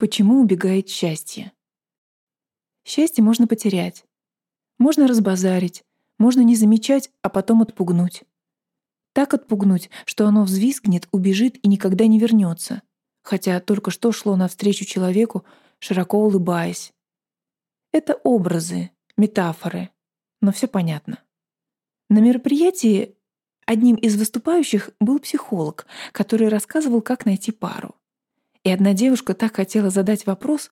Почему убегает счастье? Счастье можно потерять. Можно разбазарить, можно не замечать, а потом отпугнуть. Так отпугнуть, что оно взвизгнет, убежит и никогда не вернется, хотя только что шло навстречу человеку, широко улыбаясь. Это образы, метафоры, но все понятно. На мероприятии одним из выступающих был психолог, который рассказывал, как найти пару. И одна девушка так хотела задать вопрос,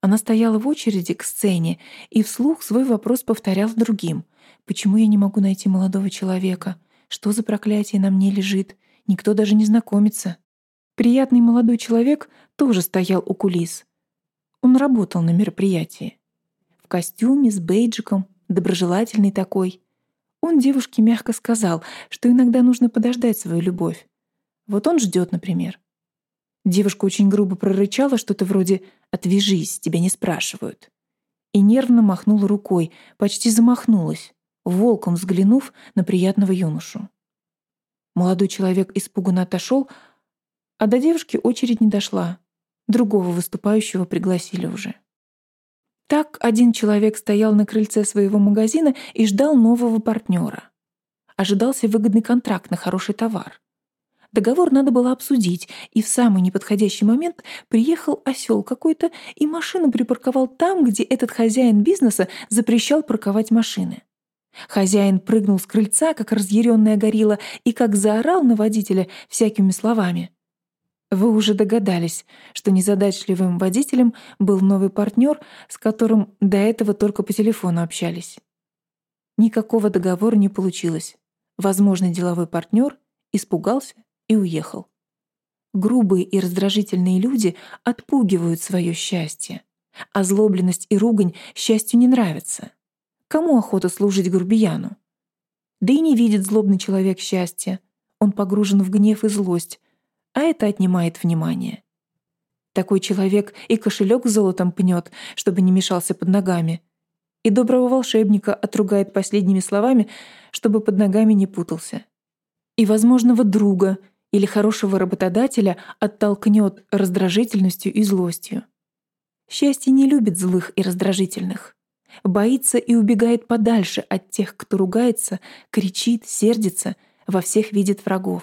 она стояла в очереди к сцене и вслух свой вопрос повторял другим. «Почему я не могу найти молодого человека? Что за проклятие на мне лежит? Никто даже не знакомится». Приятный молодой человек тоже стоял у кулис. Он работал на мероприятии. В костюме, с бейджиком, доброжелательный такой. Он девушке мягко сказал, что иногда нужно подождать свою любовь. Вот он ждет, например. Девушка очень грубо прорычала что-то вроде «отвяжись, тебя не спрашивают». И нервно махнула рукой, почти замахнулась, волком взглянув на приятного юношу. Молодой человек испуганно отошел, а до девушки очередь не дошла. Другого выступающего пригласили уже. Так один человек стоял на крыльце своего магазина и ждал нового партнера. Ожидался выгодный контракт на хороший товар. Договор надо было обсудить, и в самый неподходящий момент приехал осел какой-то и машину припарковал там, где этот хозяин бизнеса запрещал парковать машины. Хозяин прыгнул с крыльца, как разъяренная горилла, и как заорал на водителя всякими словами. Вы уже догадались, что незадачливым водителем был новый партнер, с которым до этого только по телефону общались. Никакого договора не получилось. Возможный деловой партнер испугался и уехал. Грубые и раздражительные люди отпугивают свое счастье. Озлобленность и ругань счастью не нравятся. Кому охота служить грубияну? Да и не видит злобный человек счастья. Он погружен в гнев и злость, а это отнимает внимание. Такой человек и кошелек золотом пнет, чтобы не мешался под ногами, и доброго волшебника отругает последними словами, чтобы под ногами не путался. И возможного друга — или хорошего работодателя оттолкнет раздражительностью и злостью. Счастье не любит злых и раздражительных. Боится и убегает подальше от тех, кто ругается, кричит, сердится, во всех видит врагов.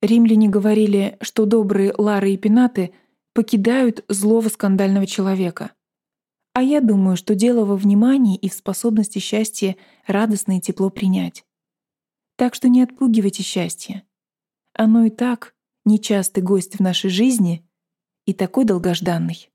Римляне говорили, что добрые Лары и Пенаты покидают злого скандального человека. А я думаю, что дело во внимании и в способности счастье радостно и тепло принять. Так что не отпугивайте счастье. Оно и так нечастый гость в нашей жизни и такой долгожданный.